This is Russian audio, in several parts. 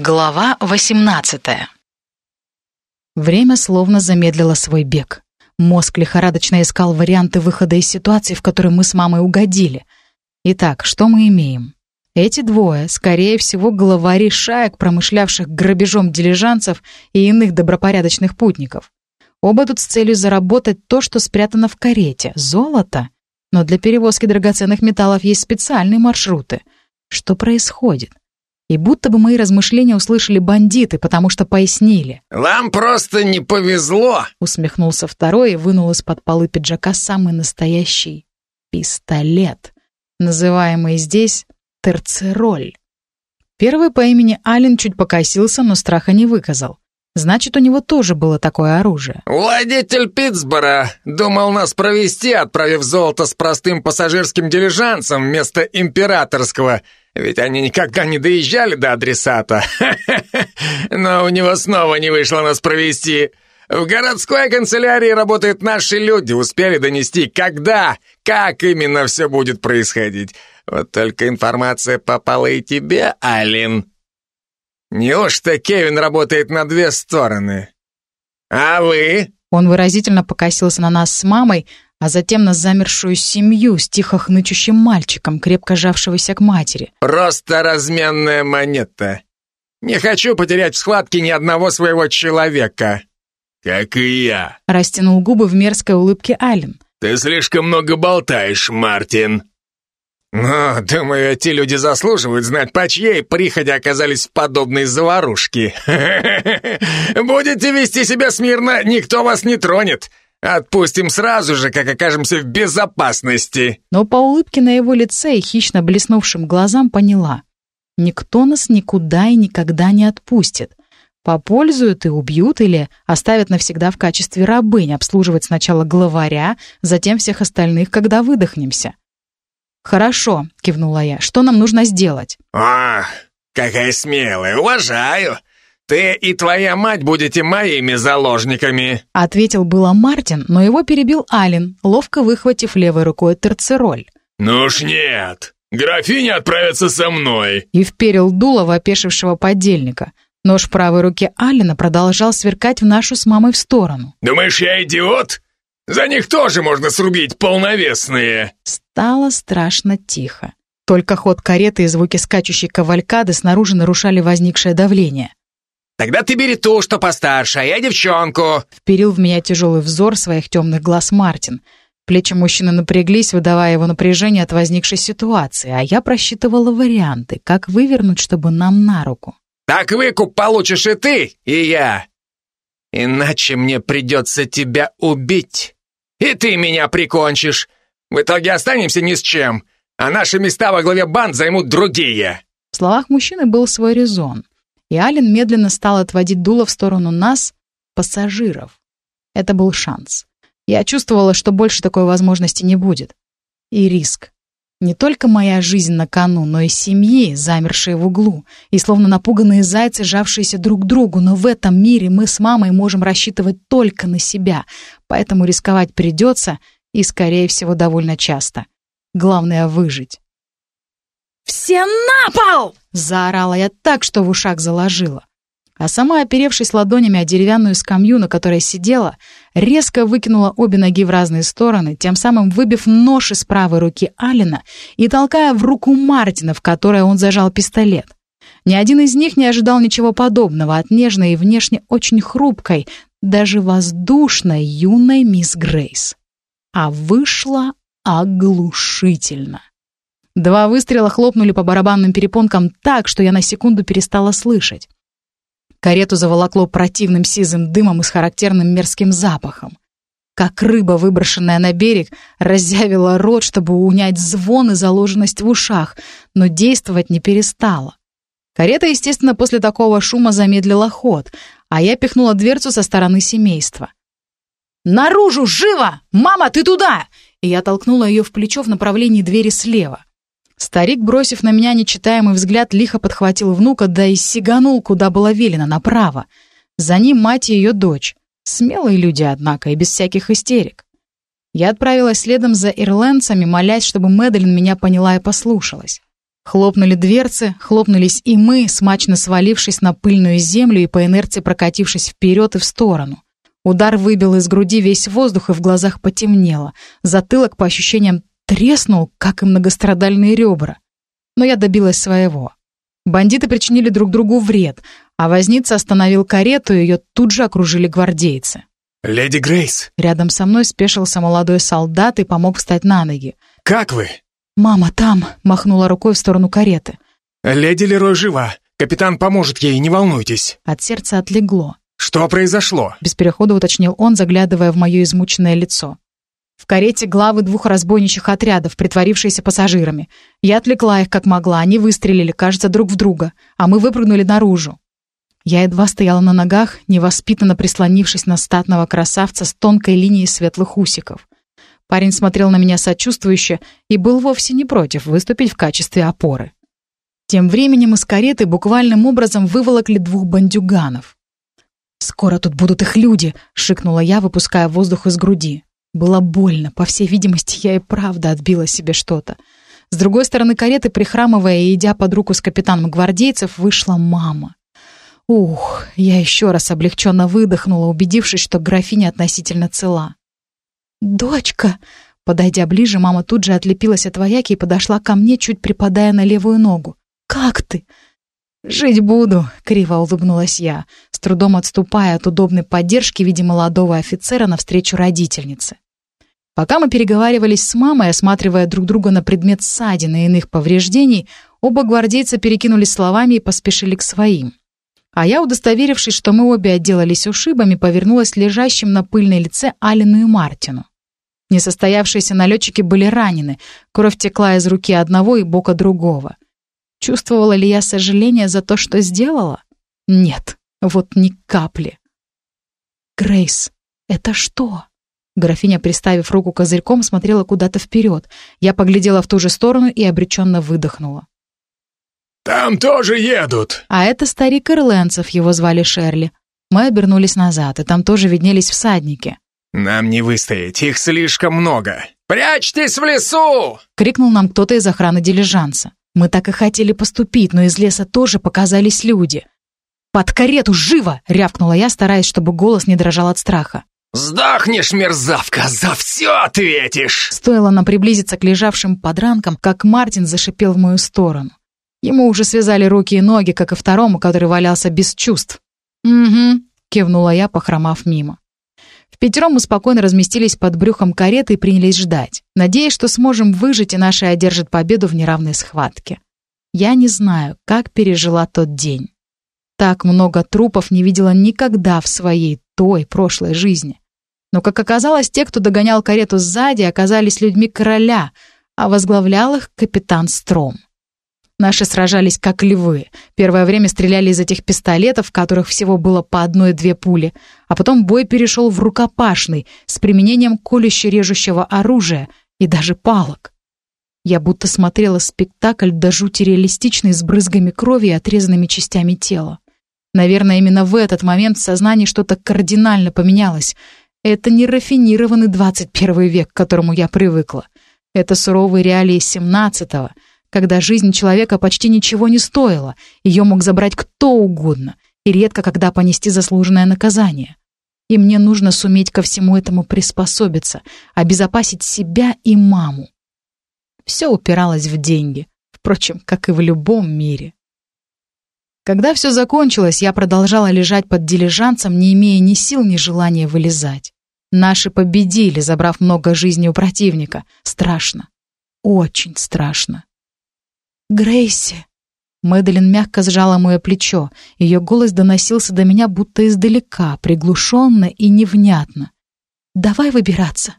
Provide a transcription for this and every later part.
Глава 18 Время словно замедлило свой бег. Мозг лихорадочно искал варианты выхода из ситуации, в которой мы с мамой угодили. Итак, что мы имеем? Эти двое, скорее всего, главари шаек, промышлявших грабежом дилижанцев и иных добропорядочных путников. Оба тут с целью заработать то, что спрятано в карете — золото. Но для перевозки драгоценных металлов есть специальные маршруты. Что происходит? И будто бы мои размышления услышали бандиты, потому что пояснили. «Вам просто не повезло!» Усмехнулся второй и вынул из-под полы пиджака самый настоящий пистолет, называемый здесь терцероль. Первый по имени Ален чуть покосился, но страха не выказал. Значит, у него тоже было такое оружие. «Владетель Питтсбора думал нас провести, отправив золото с простым пассажирским дилижансом вместо императорского, ведь они никогда не доезжали до адресата. Но у него снова не вышло нас провести. В городской канцелярии работают наши люди, успели донести, когда, как именно все будет происходить. Вот только информация попала и тебе, Алин». Неужто Кевин работает на две стороны? А вы? Он выразительно покосился на нас с мамой, а затем на замершую семью с тихо хнычущим мальчиком, крепко жавшегося к матери. Просто разменная монета. Не хочу потерять в схватке ни одного своего человека. Как и я. Растянул губы в мерзкой улыбке Ален. Ты слишком много болтаешь, Мартин. Но, думаю, эти люди заслуживают знать, по чьей приходе оказались в подобной заварушке. Будете вести себя смирно, никто вас не тронет. Отпустим сразу же, как окажемся в безопасности. Но по улыбке на его лице и хищно блеснувшим глазам поняла. Никто нас никуда и никогда не отпустит. Попользуют и убьют или оставят навсегда в качестве рабынь обслуживать сначала главаря, затем всех остальных, когда выдохнемся. «Хорошо», — кивнула я. «Что нам нужно сделать?» «Ах, какая смелая, уважаю. Ты и твоя мать будете моими заложниками», — ответил было Мартин, но его перебил Ален, ловко выхватив левой рукой терцероль. «Ну уж нет, графиня отправится со мной», и вперил дуло в опешившего подельника. Нож в правой руке Алина продолжал сверкать в нашу с мамой в сторону. «Думаешь, я идиот? За них тоже можно срубить полновесные!» Стало страшно тихо. Только ход кареты и звуки скачущей кавалькады снаружи нарушали возникшее давление. «Тогда ты бери ту, что постарше, а я девчонку!» Вперил в меня тяжелый взор своих темных глаз Мартин. Плечи мужчины напряглись, выдавая его напряжение от возникшей ситуации, а я просчитывала варианты, как вывернуть, чтобы нам на руку. «Так выкуп получишь и ты, и я! Иначе мне придется тебя убить!» И ты меня прикончишь. В итоге останемся ни с чем, а наши места во главе банд займут другие». В словах мужчины был свой резон, и Ален медленно стал отводить дуло в сторону нас, пассажиров. Это был шанс. Я чувствовала, что больше такой возможности не будет. И риск. Не только моя жизнь на кону, но и семьи, замершие в углу, и словно напуганные зайцы, жавшиеся друг к другу, но в этом мире мы с мамой можем рассчитывать только на себя, поэтому рисковать придется, и, скорее всего, довольно часто. Главное — выжить. «Все на пол!» — заорала я так, что в ушах заложила а сама, оперевшись ладонями о деревянную скамью, на которой сидела, резко выкинула обе ноги в разные стороны, тем самым выбив нож из правой руки Алина и толкая в руку Мартина, в которой он зажал пистолет. Ни один из них не ожидал ничего подобного от нежной и внешне очень хрупкой, даже воздушной юной мисс Грейс. А вышла оглушительно. Два выстрела хлопнули по барабанным перепонкам так, что я на секунду перестала слышать. Карету заволокло противным сизым дымом и с характерным мерзким запахом. Как рыба, выброшенная на берег, разъявила рот, чтобы унять звон и заложенность в ушах, но действовать не перестала. Карета, естественно, после такого шума замедлила ход, а я пихнула дверцу со стороны семейства. «Наружу! Живо! Мама, ты туда!» И я толкнула ее в плечо в направлении двери слева. Старик, бросив на меня нечитаемый взгляд, лихо подхватил внука, да и сиганул, куда было велено, направо. За ним мать и ее дочь. Смелые люди, однако, и без всяких истерик. Я отправилась следом за ирландцами, молясь, чтобы Мэдалин меня поняла и послушалась. Хлопнули дверцы, хлопнулись и мы, смачно свалившись на пыльную землю и по инерции прокатившись вперед и в сторону. Удар выбил из груди весь воздух и в глазах потемнело. Затылок, по ощущениям, треснул, как и многострадальные ребра. Но я добилась своего. Бандиты причинили друг другу вред, а возница остановил карету, и ее тут же окружили гвардейцы. «Леди Грейс!» Рядом со мной спешился молодой солдат и помог встать на ноги. «Как вы?» «Мама там!» — махнула рукой в сторону кареты. «Леди Лерой жива. Капитан поможет ей, не волнуйтесь». От сердца отлегло. «Что произошло?» Без перехода уточнил он, заглядывая в мое измученное лицо. Карете главы двух разбойничьих отрядов, притворившиеся пассажирами. Я отвлекла их как могла, они выстрелили, кажется, друг в друга, а мы выпрыгнули наружу. Я едва стояла на ногах, невоспитанно прислонившись на статного красавца с тонкой линией светлых усиков. Парень смотрел на меня сочувствующе и был вовсе не против выступить в качестве опоры. Тем временем из кареты буквальным образом выволокли двух бандюганов. «Скоро тут будут их люди!» — шикнула я, выпуская воздух из груди. Было больно, по всей видимости, я и правда отбила себе что-то. С другой стороны кареты, прихрамывая и идя под руку с капитаном гвардейцев, вышла мама. Ух, я еще раз облегченно выдохнула, убедившись, что графиня относительно цела. «Дочка!» Подойдя ближе, мама тут же отлепилась от вояки и подошла ко мне, чуть припадая на левую ногу. «Как ты?» «Жить буду», — криво улыбнулась я, с трудом отступая от удобной поддержки в виде молодого офицера навстречу родительнице. Пока мы переговаривались с мамой, осматривая друг друга на предмет ссадин и иных повреждений, оба гвардейца перекинулись словами и поспешили к своим. А я, удостоверившись, что мы обе отделались ушибами, повернулась лежащим на пыльной лице Алину и Мартину. Несостоявшиеся налетчики были ранены, кровь текла из руки одного и бока другого. Чувствовала ли я сожаление за то, что сделала? Нет, вот ни капли. «Грейс, это что?» Графиня, приставив руку козырьком, смотрела куда-то вперед. Я поглядела в ту же сторону и обреченно выдохнула. «Там тоже едут!» А это старик Ирландцев, его звали Шерли. Мы обернулись назад, и там тоже виднелись всадники. «Нам не выстоять, их слишком много. Прячьтесь в лесу!» — крикнул нам кто-то из охраны дилижанса. Мы так и хотели поступить, но из леса тоже показались люди. «Под карету, живо!» — рявкнула я, стараясь, чтобы голос не дрожал от страха. «Сдохнешь, мерзавка, за все ответишь!» Стоило нам приблизиться к лежавшим подранкам, как Мартин зашипел в мою сторону. Ему уже связали руки и ноги, как и второму, который валялся без чувств. «Угу», — кивнула я, похромав мимо. В пятером мы спокойно разместились под брюхом кареты и принялись ждать, надеясь, что сможем выжить и наши одержат победу в неравной схватке. Я не знаю, как пережила тот день. Так много трупов не видела никогда в своей той прошлой жизни. Но, как оказалось, те, кто догонял карету сзади, оказались людьми короля, а возглавлял их капитан Стром. Наши сражались как львы. Первое время стреляли из этих пистолетов, в которых всего было по одной-две пули, а потом бой перешел в рукопашный с применением колюще-режущего оружия и даже палок. Я будто смотрела спектакль до жути реалистичный с брызгами крови и отрезанными частями тела. Наверное, именно в этот момент в сознании что-то кардинально поменялось. Это не рафинированный 21 век, к которому я привыкла. Это суровые реалии 17-го — когда жизнь человека почти ничего не стоила, ее мог забрать кто угодно, и редко когда понести заслуженное наказание. И мне нужно суметь ко всему этому приспособиться, обезопасить себя и маму. Все упиралось в деньги, впрочем, как и в любом мире. Когда все закончилось, я продолжала лежать под дилижанцем, не имея ни сил, ни желания вылезать. Наши победили, забрав много жизни у противника. Страшно. Очень страшно. «Грейси!» Мэдалин мягко сжала мое плечо. Ее голос доносился до меня будто издалека, приглушенно и невнятно. «Давай выбираться».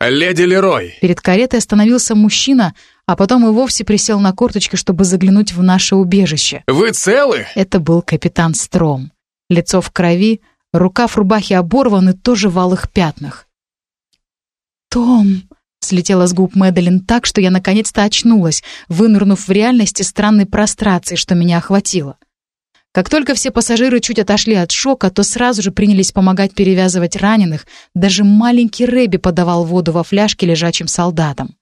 «Леди Лерой!» Перед каретой остановился мужчина, а потом и вовсе присел на корточки, чтобы заглянуть в наше убежище. «Вы целы?» Это был капитан Стром. Лицо в крови, рукав рубахи оборван и тоже в алых пятнах. «Том!» Слетела с губ Мэдалин так, что я наконец-то очнулась, вынырнув в реальности странной прострации, что меня охватило. Как только все пассажиры чуть отошли от шока, то сразу же принялись помогать перевязывать раненых, даже маленький Рэби подавал воду во фляжке лежачим солдатам.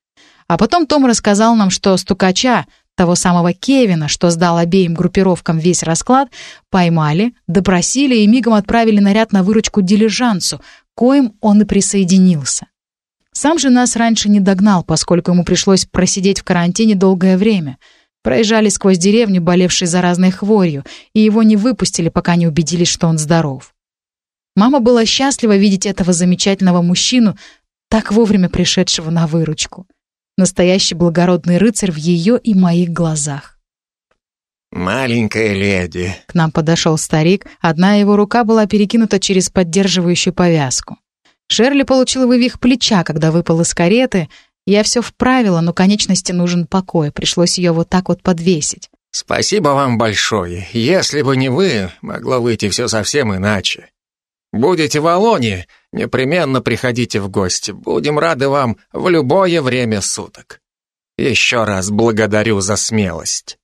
А потом Том рассказал нам, что стукача, того самого Кевина, что сдал обеим группировкам весь расклад, поймали, допросили и мигом отправили наряд на выручку дилижансу, коим он и присоединился. Сам же нас раньше не догнал, поскольку ему пришлось просидеть в карантине долгое время. Проезжали сквозь деревню, болевшей заразной хворью, и его не выпустили, пока не убедились, что он здоров. Мама была счастлива видеть этого замечательного мужчину, так вовремя пришедшего на выручку. Настоящий благородный рыцарь в ее и моих глазах. «Маленькая леди», — к нам подошел старик, одна его рука была перекинута через поддерживающую повязку. Шерли получила вывих плеча, когда выпал из кареты. Я все вправила, но конечности нужен покой, пришлось ее вот так вот подвесить. «Спасибо вам большое. Если бы не вы, могло выйти все совсем иначе. Будете в Алоне, непременно приходите в гости. Будем рады вам в любое время суток. Еще раз благодарю за смелость.